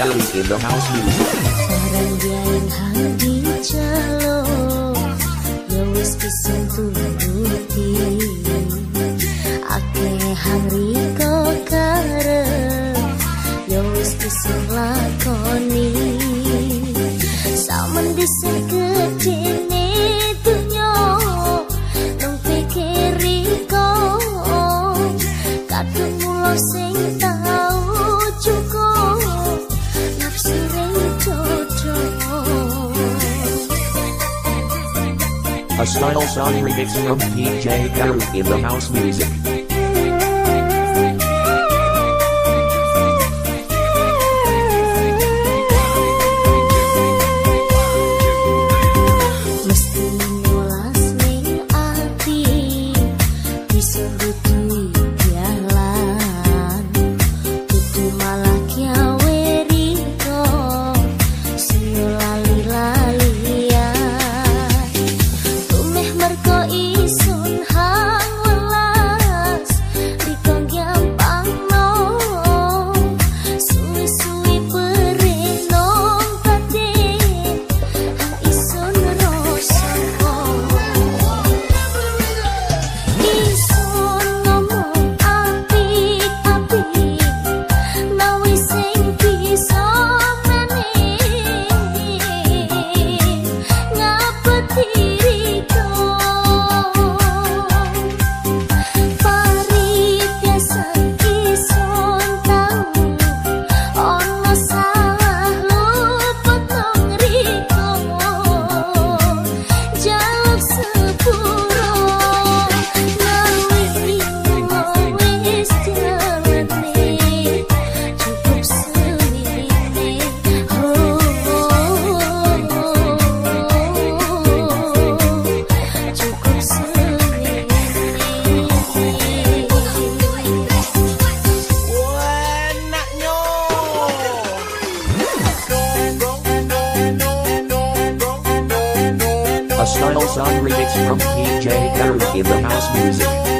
Kelly in the house music. Orang dia yang hadi calo Ya wis pisan turuti Ake hari kok karep Ya wis pisan lakoni Saman bisa A style song remix from PJ Kelly in the house music. Subtle Sun Remix from DJ Harry in the House Music.